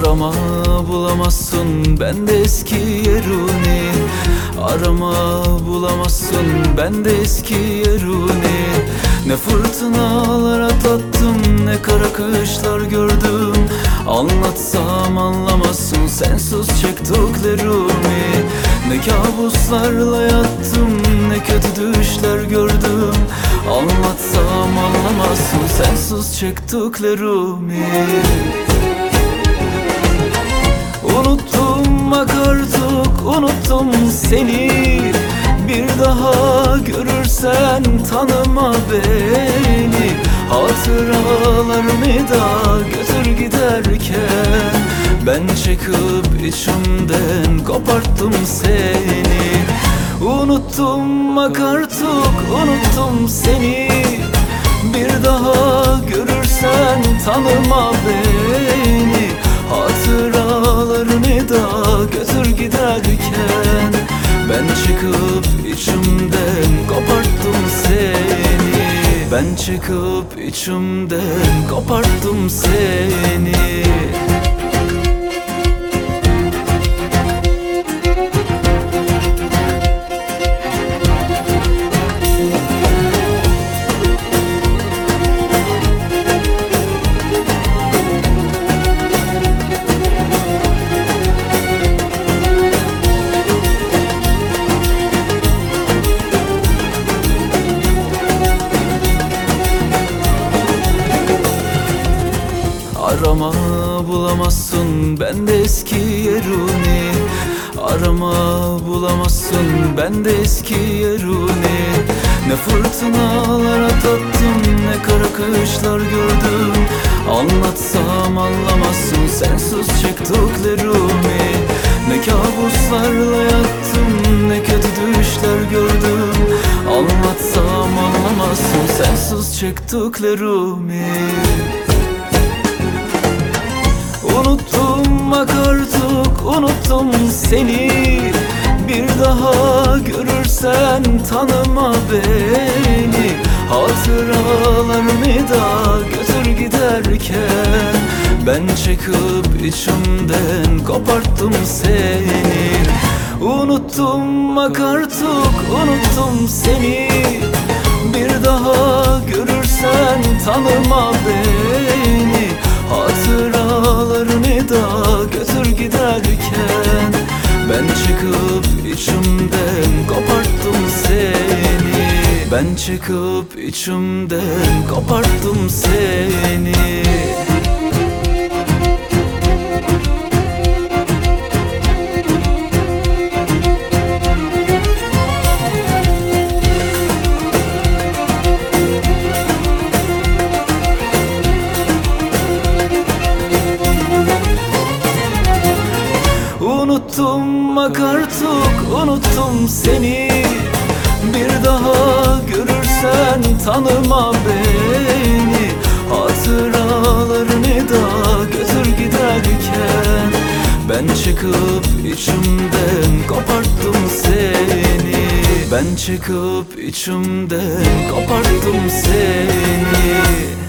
Arama bulamazsın bende eski yeruni. Arama bulamazsın bende eski yeruni. Ne fırtınalar atlattım ne kara kışlar gördüm. Anlatsam anlamazsın sensiz çektiklerimi Ne kabuslarla yattım ne kötü düşler gördüm. Anlatsam anlamazsın sensiz çektiklerimi Unuttum bak artık unuttum seni. Bir daha görürsen tanıma beni. Hatıralarımı da götür giderken? Ben çıkıp içimden koparttım seni. Unuttum bak artık unuttum seni. Bir daha görürsen tanıma beni Ben çıkıp içimden koparttım seni Arama bulamazsın. Bende eski yeruni. Arama bulamazsın. Bende eski yeruni. Ne fırtınalar atlattım ne kara kışlar gördüm. Anlatsam anlamazsın. Sensiz çektiklerimi Ne kabuslarla yattım ne kötü düşler gördüm. Anlatsam anlamazsın. Sensiz çektiklerimi unuttum seni. Bir daha görürsen tanıma beni. Hatıralarımı da götür giderken? Ben çıkıp içimden koparttım seni. Unuttum bak artık unuttum seni. Bir daha görürsen tanıma beni Ben çıkıp içimden koparttım seni. Unuttum bak artık unuttum seni tanıma beni. Hatıralarını da götür giderken. Ben çıkıp içimden koparttım seni. Ben çıkıp içimden koparttım seni